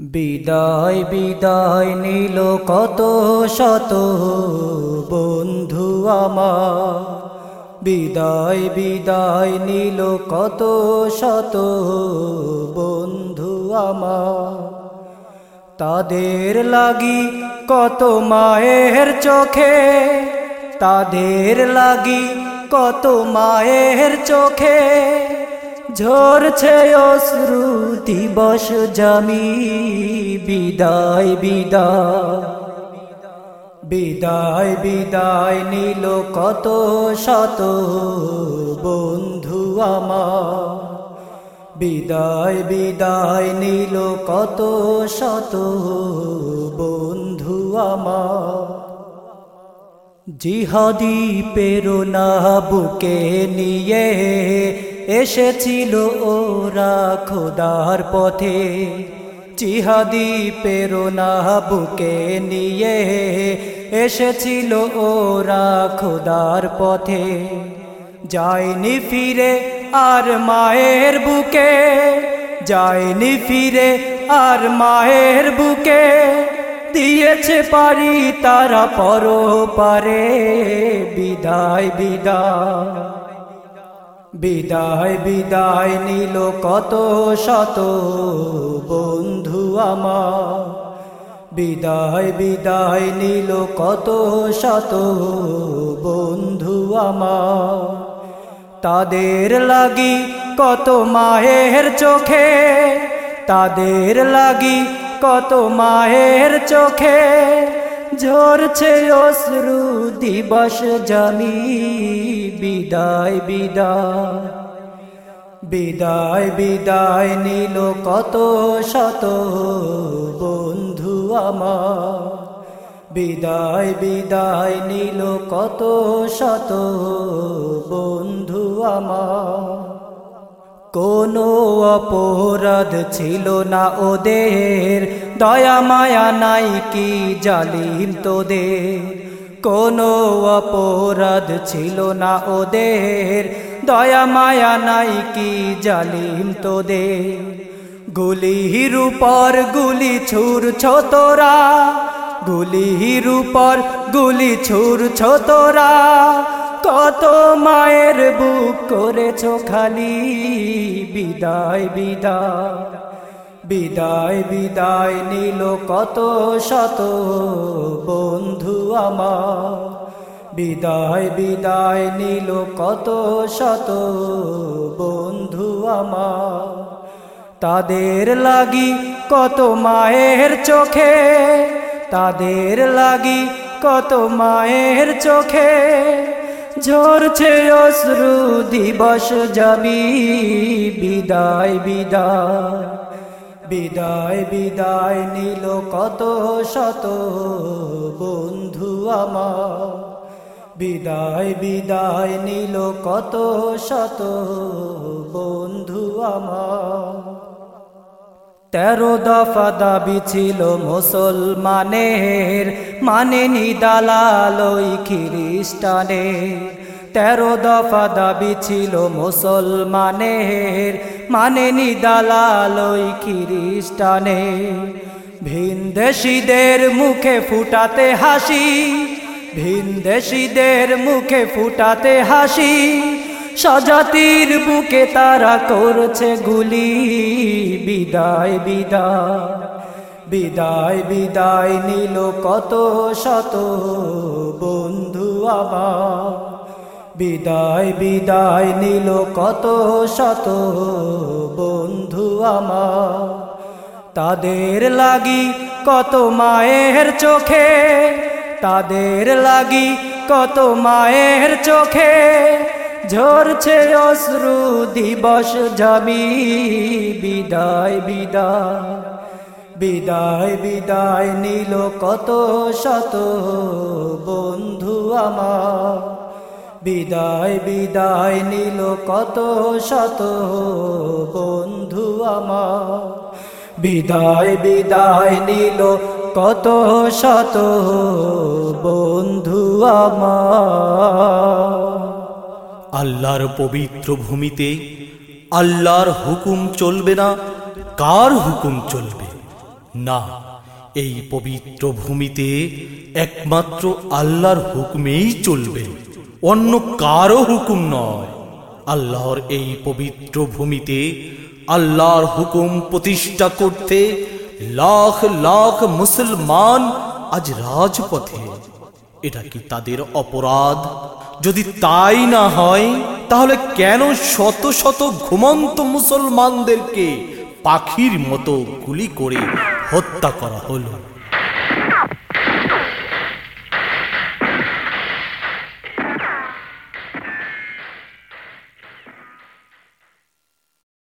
বিদায় বিদায় নিল কত শত বন্ধু আমার। বিদায় বিদায় নিল কত শত বন্ধু আমার। তাদের লাগি কত মায়ের চোখে, তাদের লাগি কত মায়ের চোখে। ঝরছে অশ্রু, দিবস জামি, বিদায় বিদায়। বিদায় বিদায় নিল কত শত বন্ধু আমার। বিদায় বিদায় নিল কত শত বন্ধু আমার। জিহাদি পেরোনা বুকে নিয়ে এসেছিল ওরা খোদার পথে, জিহাদি পেরোনা বুকে নিয়ে। এসেছিল ওরা খোদার পথে, যায়নি ফিরে আর মায়ের বুকে, যায়নি ফিরে আর মায়ের বুকে। দিয়েছে পারি তারা পর পারে বিদায় বিদায়। বিদায় বিদায় নিল কত শত বন্ধু আমার। বিদায় বিদায় নিল কত শত বন্ধু আমার। তাদের লাগি কত মায়ের চোখে, তাদের লাগি কত মায়ের চোখে। ঝরছে অশ্রু, দিবস জামি, বিদায় বিদায়। বিদায় বিদায় নিল কত শত বন্ধু আমার। বিদায় বিদায় নিল কত শত বন্ধু আমার। কোনো অপরাধ ছিল না ওদের। দয়া, মায়া নাই কি জালিম তোদের। কোনো অপরাধ ছিল না ওদের। দয়া, মায়া নাই কি জালিম তোদের। গুলির উপর গুলি ছুড়ছ তোরা। গুলির উপর গুলি ছুড়ছ তোরা। কত মায়ের বুক করেছ খালি। বিদায় বিদায় বিদায় বিদায় নিল কত শত বন্ধু আমার। বিদায় বিদায় নিল কত শত বন্ধু আমার। তাদের লাগি কত মায়ের চোখে, তাদের লাগি কত মায়ের চোখে। ঝরছে অশ্রু, দিবস যাবি বিদায় বিদায় বিদায় বিদায় নিল কত শত বন্ধু আমার। বিদায় বিদায় নিল কত শত বন্ধু আমার। তেরো দফা দাবি ছিল মুসলমানের মানে নিদালালই খ্রিস্টানের। তেরো দফা দাবি ছিল মুসলমানের মানে নিদালালই খ্রিস্টানের। ভিনদেশীদের মুখে ফুটাতে হাসি ভিনদেশীদের মুখে ফুটাতে হাসি। সজাতির বুকে তারা করছে গুলি। বিদায় বিদায় বিদায় বিদায় নিল কত শত বন্ধু আমার বিদায় বিদায় নিল কত শত বন্ধু আমার তাদের লাগি কত মায়ের চোখে, তাদের লাগি কত মায়ের চোখে। ঝরছে অশ্রু দিবস যাবি, বিদায় বিদায় বিদায় বিদায় নিল কত শত বন্ধু আমার। বিদায় বিদায় নিল কত শত বন্ধু আমার। বিদায় বিদায় নিল কত শত বন্ধু আমার। আল্লাহর পবিত্র ভূমিতে আল্লাহর হুকুম চলবে না, কার হুকুম চলবে? না, এই পবিত্র ভূমিতে একমাত্র আল্লাহর হুকুমেই চলবে, অন্য কারও হুকুম নয়। আল্লাহর এই পবিত্র ভূমিতে আল্লাহর হুকুম প্রতিষ্ঠা করতে লাখ লাখ মুসলমান আজ রাজপথে। এটা কি তাদের অপরাধ? যদি তাই না হয়, তাহলে কেন শত শত ঘুমন্ত মুসলমানদেরকে পাখির মতো গুলি করে হত্যা করা হলো?